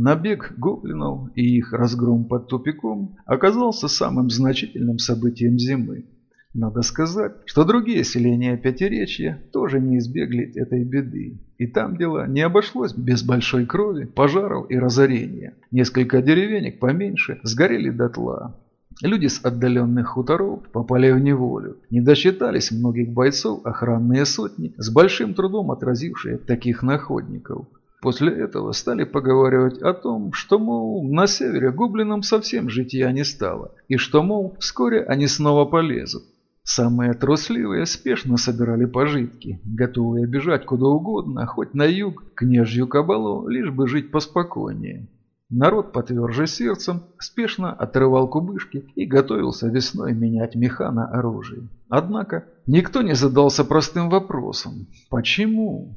Набег гоблинов и их разгром под тупиком оказался самым значительным событием зимы. Надо сказать, что другие селения Пятиречья тоже не избегли этой беды. И там дело не обошлось без большой крови, пожаров и разорения. Несколько деревенек поменьше сгорели дотла. Люди с отдаленных хуторов попали в неволю. Не досчитались многих бойцов охранные сотни, с большим трудом отразившие таких находников. После этого стали поговаривать о том, что, мол, на севере гоблинам совсем житья не стало, и что, мол, вскоре они снова полезут. Самые трусливые спешно собирали пожитки, готовые бежать куда угодно, хоть на юг, княжью кабалу, лишь бы жить поспокойнее. Народ потверже сердцем спешно отрывал кубышки и готовился весной менять меха на оружие. Однако никто не задался простым вопросом – почему?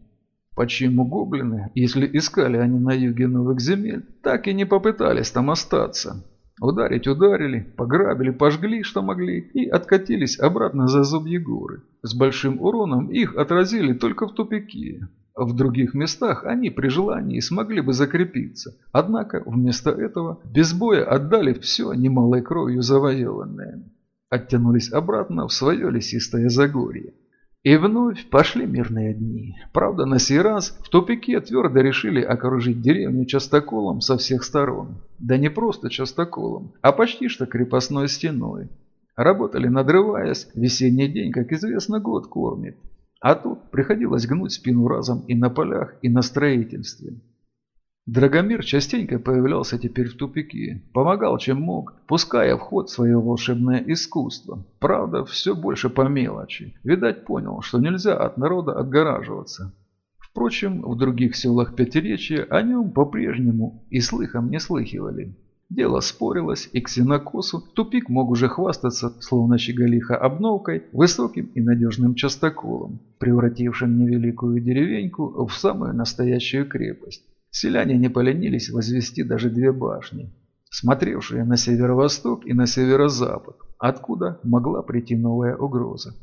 Почему гоблины, если искали они на юге новых земель, так и не попытались там остаться? Ударить ударили, пограбили, пожгли, что могли, и откатились обратно за зубьи горы. С большим уроном их отразили только в тупике. В других местах они при желании смогли бы закрепиться, однако вместо этого без боя отдали все немалой кровью завоеванное. Оттянулись обратно в свое лесистое Загорье. И вновь пошли мирные дни. Правда, на сей раз в тупике твердо решили окружить деревню частоколом со всех сторон. Да не просто частоколом, а почти что крепостной стеной. Работали надрываясь, весенний день, как известно, год кормит. А тут приходилось гнуть спину разом и на полях, и на строительстве. Драгомир частенько появлялся теперь в тупике, помогал чем мог, пуская в ход свое волшебное искусство. Правда, все больше по мелочи. Видать, понял, что нельзя от народа отгораживаться. Впрочем, в других селах Пятиречья о нем по-прежнему и слыхом не слыхивали. Дело спорилось, и к сенокосу тупик мог уже хвастаться, словно щеголиха обновкой, высоким и надежным частоколом, превратившим невеликую деревеньку в самую настоящую крепость. Селяне не поленились возвести даже две башни, смотревшие на северо-восток и на северо-запад, откуда могла прийти новая угроза.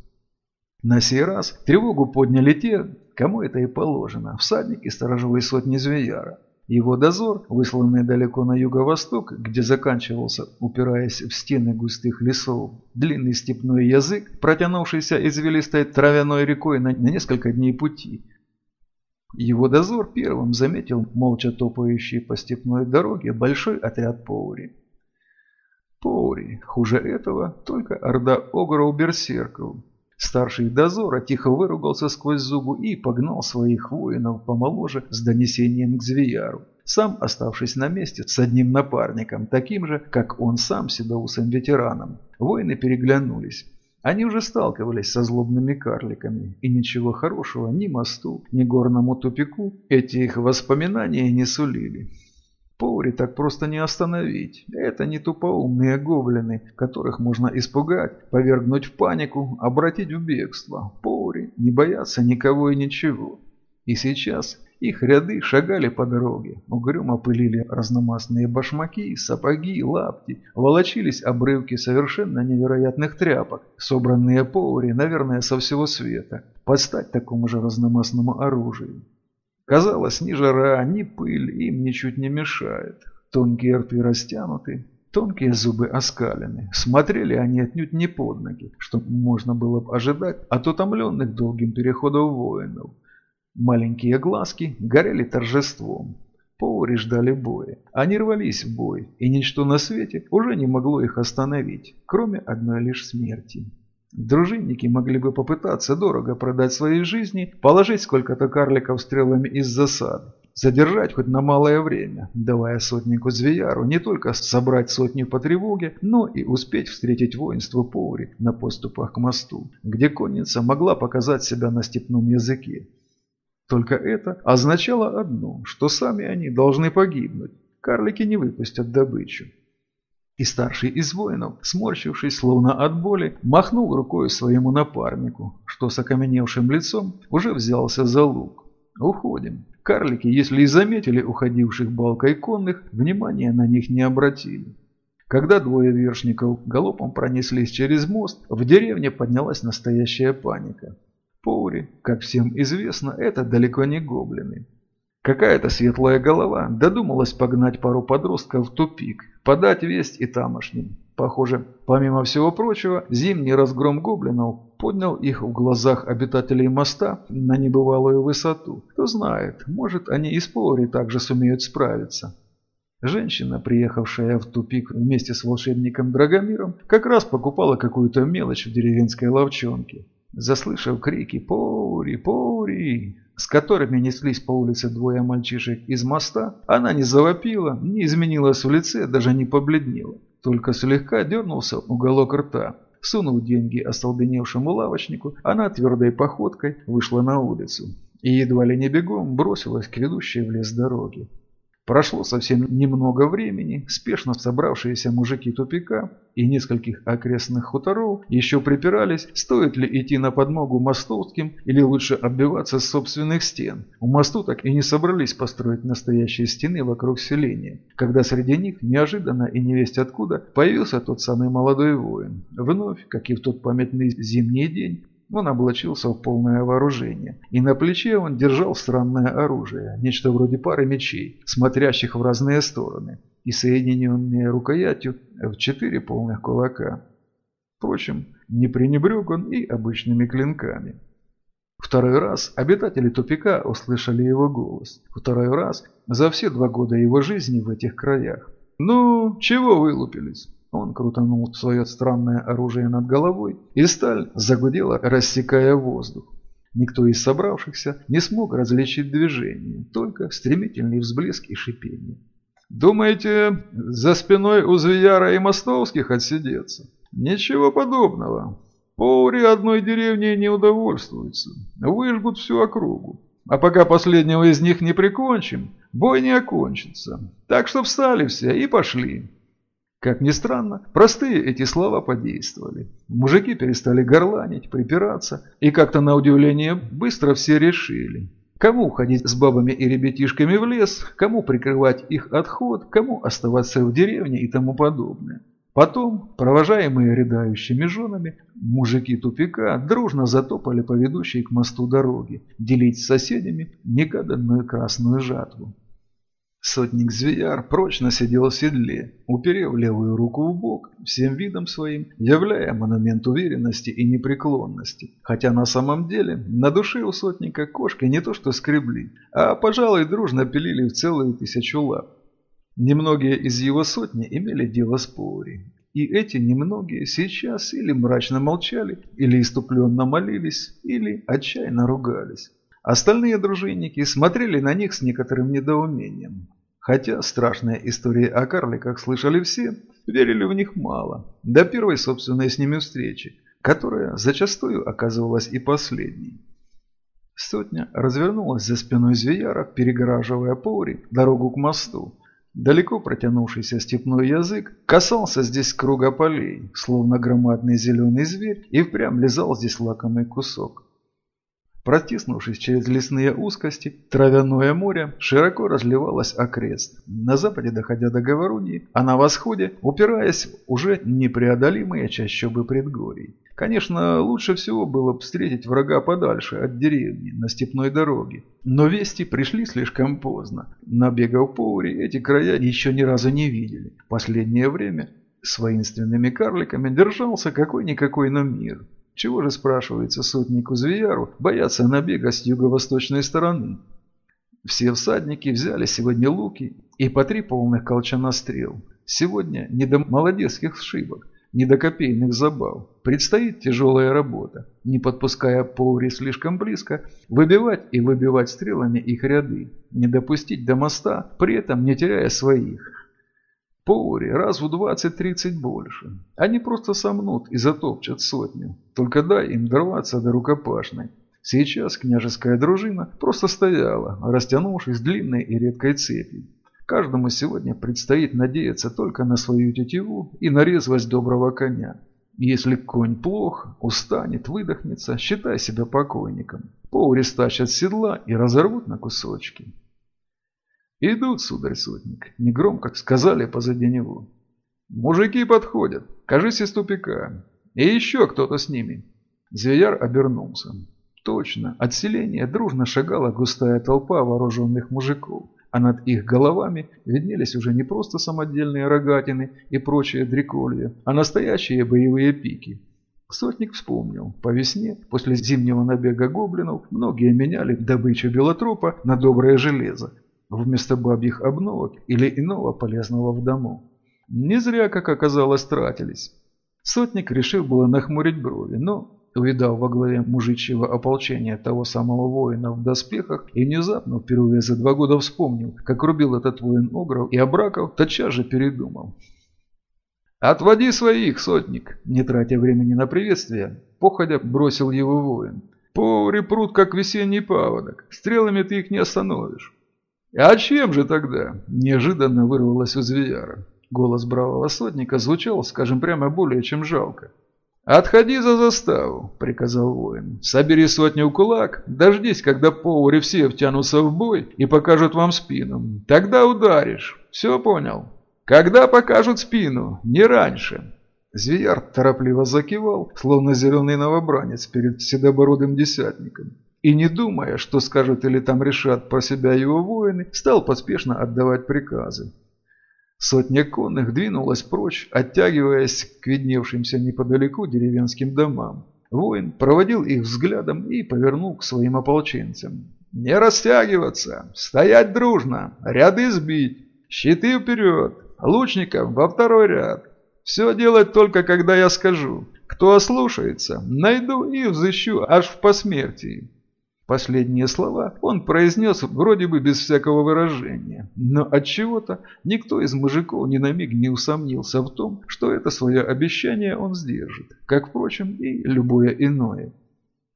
На сей раз тревогу подняли те, кому это и положено, всадники сторожевой сотни Звеяра. Его дозор, высланный далеко на юго-восток, где заканчивался, упираясь в стены густых лесов, длинный степной язык, протянувшийся извилистой травяной рекой на несколько дней пути – его дозор первым заметил молча топающий по степной дороге большой отряд Поури. Поури, хуже этого, только орда огров-берсерков. Старший дозора тихо выругался сквозь зубы и погнал своих воинов помоложе с донесением к Звеяру, сам оставшись на месте с одним напарником, таким же, как он сам седоусым ветераном. Воины переглянулись. Они уже сталкивались со злобными карликами, и ничего хорошего ни мосту, ни горному тупику эти их воспоминания не сулили. Поури так просто не остановить. Это не тупоумные гоблины, которых можно испугать, повергнуть в панику, обратить в бегство. Поури не боятся никого и ничего. И сейчас их ряды шагали по дороге, угрюмо пылили разномастные башмаки, сапоги, лапти, волочились обрывки совершенно невероятных тряпок, собранные поури, наверное, со всего света, подстать такому же разномастному оружию. Казалось, ни жара, ни пыль им ничуть не мешает. Тонкие рты растянуты, тонкие зубы оскалены. Смотрели они отнюдь не под ноги, что можно было бы ожидать от утомленных долгим переходом воинов. Маленькие глазки горели торжеством. Поури ждали боя. Они рвались в бой, и ничто на свете уже не могло их остановить, кроме одной лишь смерти. Дружинники могли бы попытаться дорого продать свои жизни, положить сколько-то карликов стрелами из засады, задержать хоть на малое время, давая сотнику Звеяру не только собрать сотню по тревоге, но и успеть встретить воинство Поури на поступах к мосту, где конница могла показать себя на степном языке. Только это означало одно, что сами они должны погибнуть. Карлики не выпустят добычу. И старший из воинов, сморщившись словно от боли, махнул рукой своему напарнику, что с окаменевшим лицом уже взялся за лук. «Уходим». Карлики, если и заметили уходивших балкой конных, внимания на них не обратили. Когда двое вершников галопом пронеслись через мост, в деревне поднялась настоящая паника. Поури, как всем известно, это далеко не гоблины. Какая-то светлая голова додумалась погнать пару подростков в тупик, подать весть и тамошним. Похоже, помимо всего прочего, зимний разгром гоблинов поднял их в глазах обитателей моста на небывалую высоту. Кто знает, может они и с Пори также сумеют справиться. Женщина, приехавшая в тупик вместе с волшебником Драгомиром, как раз покупала какую-то мелочь в деревенской ловчонке. Заслышав крики «Пори! Пори!», с которыми неслись по улице двое мальчишек из моста, она не завопила, не изменилась в лице, даже не побледнела. Только слегка дернулся уголок рта. Сунув деньги остолбеневшему лавочнику, она твердой походкой вышла на улицу и едва ли не бегом бросилась к ведущей в лес дороге. Прошло совсем немного времени, спешно собравшиеся мужики тупика и нескольких окрестных хуторов еще припирались, стоит ли идти на подмогу мостовским или лучше отбиваться с собственных стен. У мосту так и не собрались построить настоящие стены вокруг селения, когда среди них неожиданно и невесть откуда появился тот самый молодой воин. Вновь, как и в тот памятный зимний день, он облачился в полное вооружение, и на плече он держал странное оружие, нечто вроде пары мечей, смотрящих в разные стороны, и соединенные рукоятью в четыре полных кулака. Впрочем, не пренебрег он и обычными клинками. Второй раз обитатели тупика услышали его голос. Второй раз за все два года его жизни в этих краях. «Ну, чего вылупились?» Он крутанул свое странное оружие над головой, и сталь загудела, рассекая воздух. Никто из собравшихся не смог различить движение, только стремительный взблеск и шипение. «Думаете, за спиной у Звияра и Мостовских отсидеться?» «Ничего подобного. Поури одной деревни не удовольствуются. Выжгут всю округу. А пока последнего из них не прикончим, бой не окончится. Так что встали все и пошли. Как ни странно, простые эти слова подействовали. Мужики перестали горланить, припираться, и как-то на удивление быстро все решили. Кому уходить с бабами и ребятишками в лес, кому прикрывать их отход, кому оставаться в деревне и тому подобное. Потом, провожаемые рыдающими женами, мужики тупика дружно затопали по ведущей к мосту дороги, делить с соседями негаданную красную жатву. Сотник Звияр прочно сидел в седле, уперев левую руку в бок, всем видом своим, являя монумент уверенности и непреклонности. Хотя на самом деле на душе у сотника кошки не то что скребли, а, пожалуй, дружно пилили в целую тысячу лап. Немногие из его сотни имели дело с Пори. И эти немногие сейчас или мрачно молчали, или иступленно молились, или отчаянно ругались. Остальные дружинники смотрели на них с некоторым недоумением. Хотя страшные истории о карликах слышали все, верили в них мало. До первой собственной с ними встречи, которая зачастую оказывалась и последней. Сотня развернулась за спиной Звияра, перегораживая Пори дорогу к мосту. Далеко протянувшийся степной язык касался здесь круга полей, словно громадный зеленый зверь, и впрямь лизал здесь лакомый кусок. Протиснувшись через лесные узкости, травяное море широко разливалось окрест, на западе доходя до Говоруньи, а на восходе упираясь в уже непреодолимые чащобы предгорий. Конечно, лучше всего было бы встретить врага подальше от деревни, на степной дороге. Но вести пришли слишком поздно. Набегав по уре, эти края еще ни разу не видели. Последнее время с воинственными карликами держался какой-никакой, но мир. Чего же, спрашивается сотнику Звияру, бояться набега с юго-восточной стороны? Все всадники взяли сегодня луки и по три полных колчана стрел. Сегодня не до молодецких сшибок, не до копейных забав. Предстоит тяжелая работа, не подпуская Поури слишком близко, выбивать и выбивать стрелами их ряды, не допустить до моста, при этом не теряя своих. Поури раз в 20-30 больше. Они просто сомнут и затопчат сотню. Только дай им дорваться до рукопашной. Сейчас княжеская дружина просто стояла, растянувшись длинной и редкой цепью. Каждому сегодня предстоит надеяться только на свою тетиву и на резвость доброго коня. Если конь плох, устанет, выдохнется, считай себя покойником. Поури стащат седла и разорвут на кусочки. «Идут, сударь сотник», – негромко сказали позади него. «Мужики подходят, кажись из тупика. И еще кто-то с ними». Звияр обернулся. Точно, от селения дружно шагала густая толпа вооруженных мужиков, а над их головами виднелись уже не просто самодельные рогатины и прочее дреколье, а настоящие боевые пики. Сотник вспомнил, по весне, после зимнего набега гоблинов, многие меняли добычу белотропа на доброе железо, вместо бабьих обновок или иного полезного в дому. Не зря, как оказалось, тратились. Сотник решил было нахмурить брови, но увидав во главе мужичьего ополчения того самого воина в доспехах и внезапно впервые за два года вспомнил, как рубил этот воин Огров и Абраков, тотчас же передумал. «Отводи своих, сотник!» Не тратя времени на приветствие, походя бросил его воин. «Повари прут, как весенний паводок. Стрелами ты их не остановишь». «А чем же тогда?» Неожиданно вырвалось у Звияра. Голос бравого сотника звучал, скажем прямо, более чем жалко. «Отходи за заставу», — приказал воин. «Собери сотню кулак, дождись, когда повари все втянутся в бой и покажут вам спину. Тогда ударишь. Все понял?» «Когда покажут спину? Не раньше!» Звияр торопливо закивал, словно зеленый новобранец перед седобородым десятником. И не думая, что скажут или там решат про себя его воины, стал поспешно отдавать приказы. Сотня конных двинулась прочь, оттягиваясь к видневшимся неподалеку деревенским домам. Воин проводил их взглядом и повернул к своим ополченцам. «Не растягиваться! Стоять дружно! Ряды сбить! Щиты вперед! Лучникам во второй ряд! Все делать только, когда я скажу. Кто ослушается, найду и взыщу аж в посмертии!» Последние слова он произнес вроде бы без всякого выражения, но от чего то никто из мужиков ни на миг не усомнился в том, что это свое обещание он сдержит, как, впрочем, и любое иное.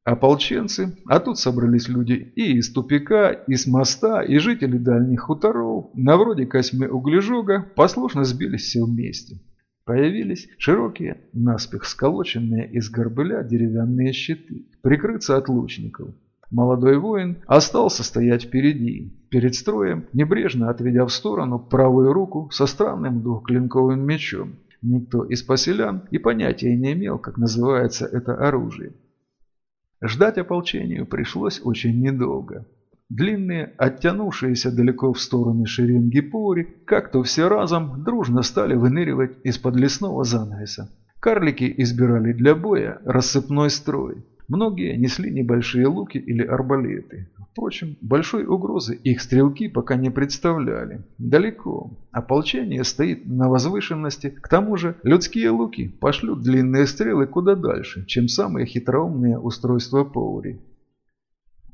Ополченцы, а тут собрались люди и из тупика, и с моста, и жители дальних хуторов, на вроде Косьмы Углежога, послушно сбились все вместе. Появились широкие, наспех сколоченные из горбыля деревянные щиты, прикрыться от лучников. Молодой воин остался стоять впереди, перед строем, небрежно отведя в сторону правую руку со странным двухклинковым мечом. Никто из поселян и понятия не имел, как называется это оружие. Ждать ополчению пришлось очень недолго. Длинные, оттянувшиеся далеко в стороны шеренги пори, как-то все разом дружно стали выныривать из-под лесного занавеса. Карлики избирали для боя рассыпной строй. Многие несли небольшие луки или арбалеты. Впрочем, большой угрозы их стрелки пока не представляли. Далеко. Ополчение стоит на возвышенности. К тому же людские луки пошлют длинные стрелы куда дальше, чем самые хитроумные устройства Паури.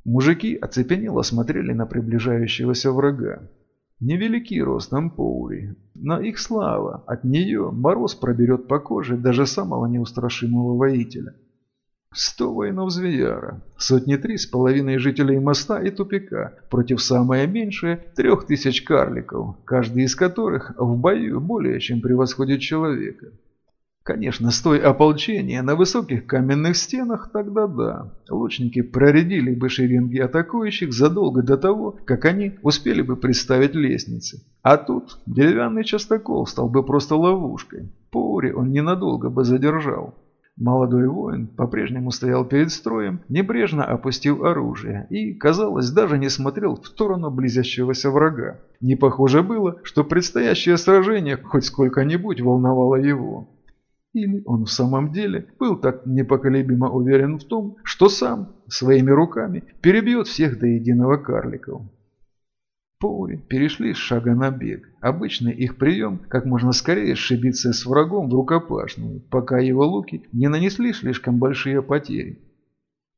Мужики оцепенело смотрели на приближающегося врага. Невелики ростом Паури, но их слава, от нее мороз проберет по коже даже самого неустрашимого воителя. Сто воинов Звияра, сотни три с половиной жителей моста и тупика, против самое меньшее трех тысяч карликов, каждый из которых в бою более чем превосходит человека. Конечно, стой ополчения на высоких каменных стенах, тогда да. Лучники проредили бы шеренги атакующих задолго до того, как они успели бы приставить лестницы. А тут деревянный частокол стал бы просто ловушкой. Паури он ненадолго бы задержал. Молодой воин по-прежнему стоял перед строем, небрежно опустив оружие и, казалось, даже не смотрел в сторону близящегося врага. Не похоже было, что предстоящее сражение хоть сколько-нибудь волновало его. Или он в самом деле был так непоколебимо уверен в том, что сам своими руками перебьет всех до единого карликов. Поури перешли с шага на бег. Обычный их прием – как можно скорее сшибиться с врагом в рукопашную, пока его луки не нанесли слишком большие потери.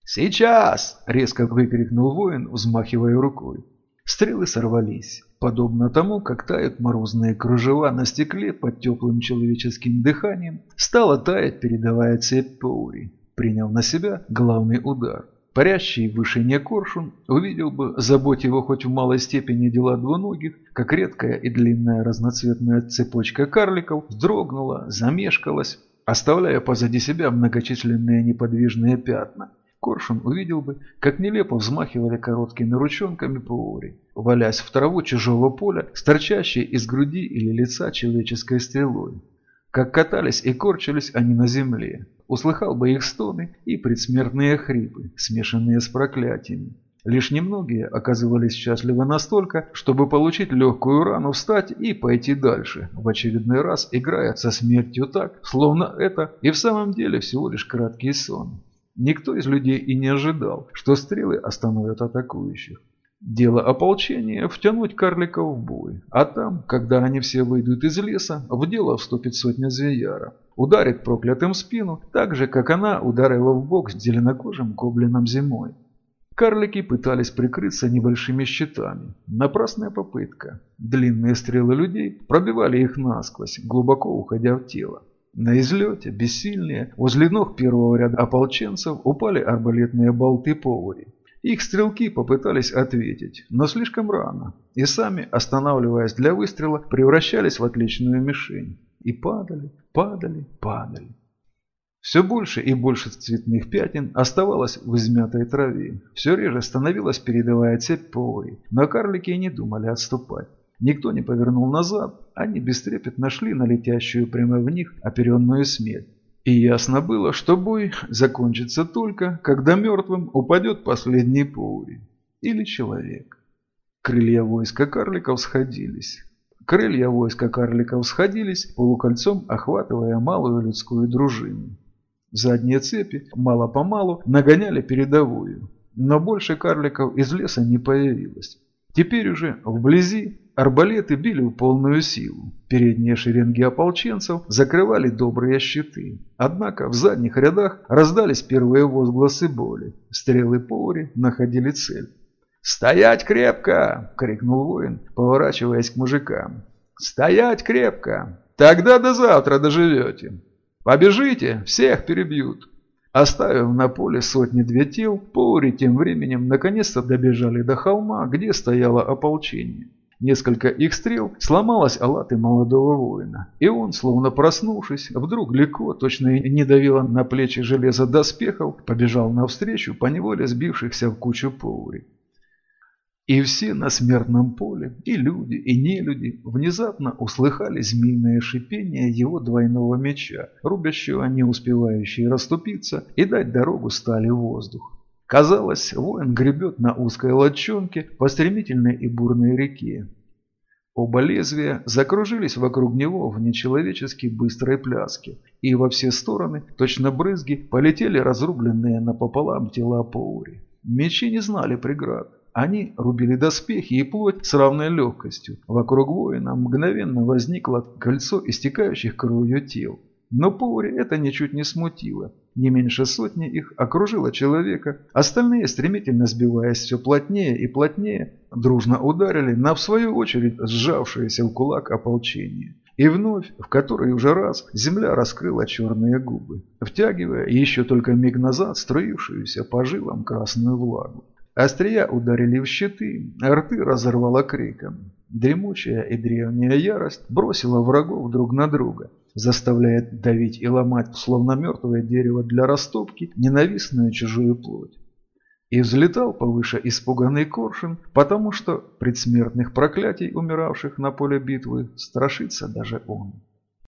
«Сейчас!» – резко выкрикнул воин, взмахивая рукой. Стрелы сорвались, подобно тому, как тают морозные кружева на стекле под теплым человеческим дыханием, стала таять передовая цепь Поури, принял на себя главный удар. Парящий в вышине коршун увидел бы, забудь его хоть в малой степени дела двуногих, как редкая и длинная разноцветная цепочка карликов вздрогнула, замешкалась, оставляя позади себя многочисленные неподвижные пятна. Коршун увидел бы, как нелепо взмахивали короткими ручонками паури, валясь в траву чужого поля с торчащей из груди или лица человеческой стрелой. Как катались и корчились они на земле. Услыхал бы их стоны и предсмертные хрипы, смешанные с проклятиями. Лишь немногие оказывались счастливы настолько, чтобы получить легкую рану, встать и пойти дальше, в очередной раз играя со смертью так, словно это и в самом деле всего лишь краткий сон. Никто из людей и не ожидал, что стрелы остановят атакующих. Дело ополчения – втянуть карликов в бой, а там, когда они все выйдут из леса, в дело вступит сотня звеяра. Ударит проклятым спину, так же, как она ударила в бок с зеленокожим гоблином зимой. Карлики пытались прикрыться небольшими щитами. Напрасная попытка. Длинные стрелы людей пробивали их насквозь, глубоко уходя в тело. На излете, бессильные, возле ног первого ряда ополченцев упали арбалетные болты повари. Их стрелки попытались ответить, но слишком рано, и сами, останавливаясь для выстрела, превращались в отличную мишень. И падали, падали, падали. Все больше и больше цветных пятен оставалось в измятой траве. Все реже становилась передовая цепь повой, но карлики не думали отступать. Никто не повернул назад, они бестрепетно шли на летящую прямо в них оперенную смерть. И ясно было, что бой закончится только, когда мертвым упадет последний паури. Или человек. Крылья войска карликов сходились. Крылья войска карликов сходились, полукольцом охватывая малую людскую дружину. Задние цепи мало-помалу нагоняли передовую, но больше карликов из леса не появилось. Теперь уже вблизи арбалеты били в полную силу. Передние шеренги ополченцев закрывали добрые щиты. Однако в задних рядах раздались первые возгласы боли. Стрелы повари находили цель. «Стоять крепко!» – крикнул воин, поворачиваясь к мужикам. «Стоять крепко! Тогда до завтра доживете! Побежите, всех перебьют!» Оставив на поле сотни-две тел, Поури тем временем наконец-то добежали до холма, где стояло ополчение. Несколько их стрел сломалось о латы молодого воина, и он, словно проснувшись, вдруг легко, точно и не давило на плечи железа доспехов, побежал навстречу поневоле сбившихся в кучу Поури. И все на смертном поле, и люди, и нелюди, внезапно услыхали змеиное шипение его двойного меча, рубящего не успевающие расступиться и дать дорогу стали воздух. Казалось, воин гребет на узкой лодчонке по стремительной и бурной реке. Оба лезвия закружились вокруг него в нечеловечески быстрой пляске, и во все стороны, точно брызги, полетели разрубленные напополам тела Поури. Мечи не знали преград. Они рубили доспехи и плоть с равной легкостью. Вокруг воина мгновенно возникло кольцо истекающих кровью тел. Но Поури это ничуть не смутило. Не меньше сотни их окружило человека. Остальные, стремительно сбиваясь все плотнее и плотнее, дружно ударили на, в свою очередь, сжавшееся в кулак ополчение. И вновь, в который уже раз, земля раскрыла черные губы, втягивая еще только миг назад струившуюся по жилам красную влагу. Острия ударили в щиты, рты разорвало криком. Дремучая и древняя ярость бросила врагов друг на друга, заставляя давить и ломать, словно мертвое дерево для растопки, ненавистную чужую плоть. И взлетал повыше испуганный коршун, потому что предсмертных проклятий умиравших на поле битвы страшится даже он.